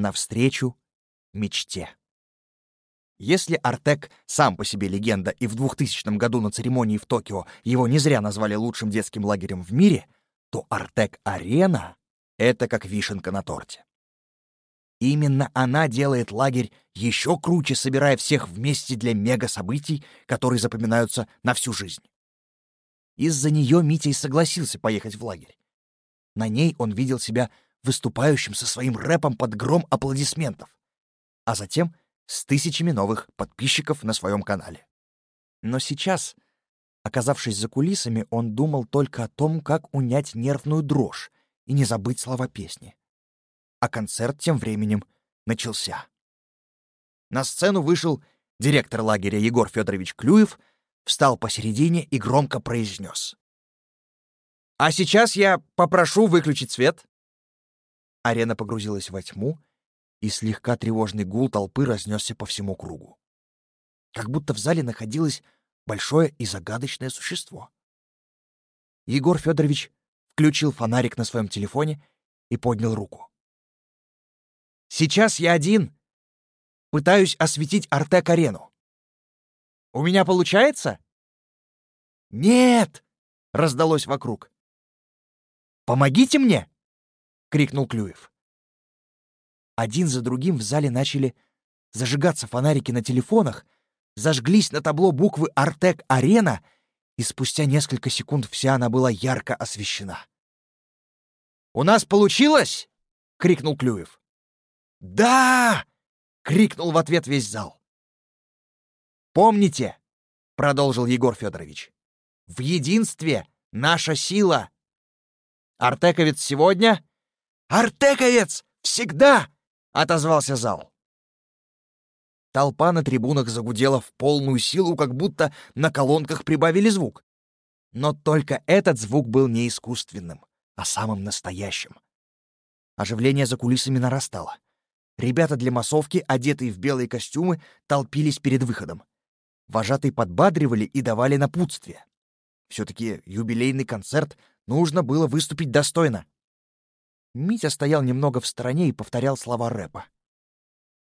навстречу мечте. Если Артек сам по себе легенда, и в 2000 году на церемонии в Токио его не зря назвали лучшим детским лагерем в мире, то Артек-арена — это как вишенка на торте. Именно она делает лагерь еще круче, собирая всех вместе для мега-событий, которые запоминаются на всю жизнь. Из-за нее Митя и согласился поехать в лагерь. На ней он видел себя выступающим со своим рэпом под гром аплодисментов, а затем с тысячами новых подписчиков на своем канале. Но сейчас, оказавшись за кулисами, он думал только о том, как унять нервную дрожь и не забыть слова песни а концерт тем временем начался. На сцену вышел директор лагеря Егор Федорович Клюев, встал посередине и громко произнес. «А сейчас я попрошу выключить свет». Арена погрузилась во тьму, и слегка тревожный гул толпы разнесся по всему кругу. Как будто в зале находилось большое и загадочное существо. Егор Федорович включил фонарик на своем телефоне и поднял руку. Сейчас я один. Пытаюсь осветить Артек-арену. У меня получается? Нет! Раздалось вокруг. Помогите мне! Крикнул Клюев. Один за другим в зале начали зажигаться фонарики на телефонах, зажглись на табло буквы «Артек-арена», и спустя несколько секунд вся она была ярко освещена. «У нас получилось!» — крикнул Клюев. «Да!» — крикнул в ответ весь зал. «Помните!» — продолжил Егор Федорович. «В единстве наша сила!» «Артековец сегодня?» «Артековец! Всегда!» — отозвался зал. Толпа на трибунах загудела в полную силу, как будто на колонках прибавили звук. Но только этот звук был не искусственным, а самым настоящим. Оживление за кулисами нарастало. Ребята для массовки, одетые в белые костюмы, толпились перед выходом. Вожатые подбадривали и давали напутствие. Все-таки юбилейный концерт нужно было выступить достойно. Митя стоял немного в стороне и повторял слова рэпа.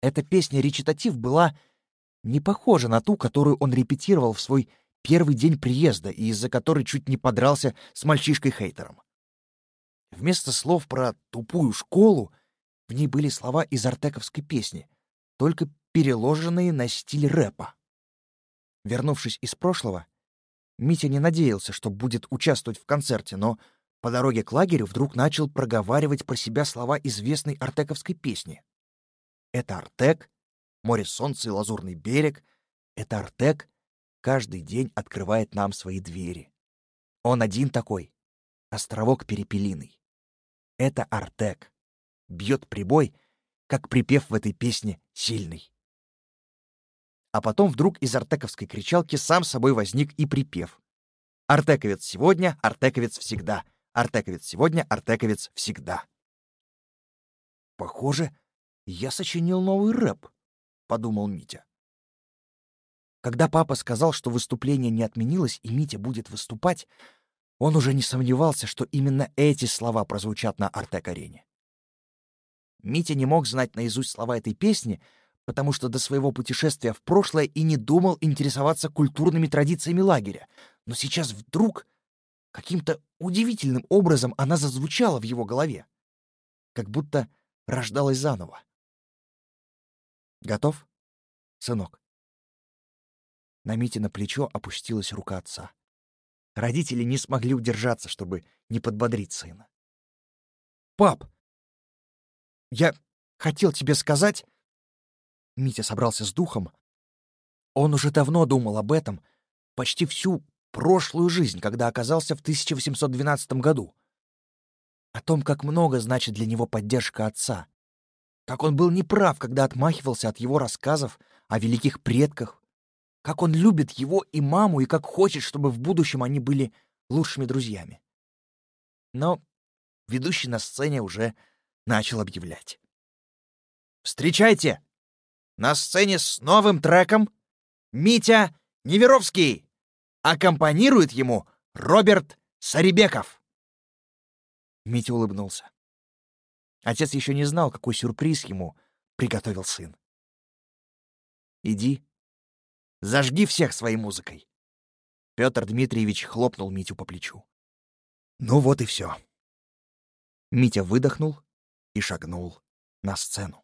Эта песня-речитатив была не похожа на ту, которую он репетировал в свой первый день приезда и из-за которой чуть не подрался с мальчишкой-хейтером. Вместо слов про тупую школу в ней были слова из артековской песни, только переложенные на стиль рэпа. Вернувшись из прошлого, Митя не надеялся, что будет участвовать в концерте, но по дороге к лагерю вдруг начал проговаривать про себя слова известной артековской песни. «Это Артек, море солнца и лазурный берег. Это Артек каждый день открывает нам свои двери. Он один такой, островок перепелиный. Это Артек бьет прибой, как припев в этой песне сильный. А потом вдруг из артековской кричалки сам собой возник и припев. «Артековец сегодня, артековец всегда, артековец сегодня, артековец всегда». «Похоже, я сочинил новый рэп», — подумал Митя. Когда папа сказал, что выступление не отменилось и Митя будет выступать, он уже не сомневался, что именно эти слова прозвучат на Артек-арене. Митя не мог знать наизусть слова этой песни, потому что до своего путешествия в прошлое и не думал интересоваться культурными традициями лагеря. Но сейчас вдруг каким-то удивительным образом она зазвучала в его голове, как будто рождалась заново. «Готов, сынок?» На Мите на плечо опустилась рука отца. Родители не смогли удержаться, чтобы не подбодрить сына. «Пап, я хотел тебе сказать...» Митя собрался с духом. Он уже давно думал об этом, почти всю прошлую жизнь, когда оказался в 1812 году. О том, как много значит для него поддержка отца. Как он был неправ, когда отмахивался от его рассказов о великих предках. Как он любит его и маму, и как хочет, чтобы в будущем они были лучшими друзьями. Но ведущий на сцене уже начал объявлять. «Встречайте! На сцене с новым треком Митя Неверовский! Аккомпанирует ему Роберт Сарибеков!» Митя улыбнулся. Отец еще не знал, какой сюрприз ему приготовил сын. «Иди, зажги всех своей музыкой!» Петр Дмитриевич хлопнул Митю по плечу. «Ну вот и все. Митя выдохнул и шагнул на сцену.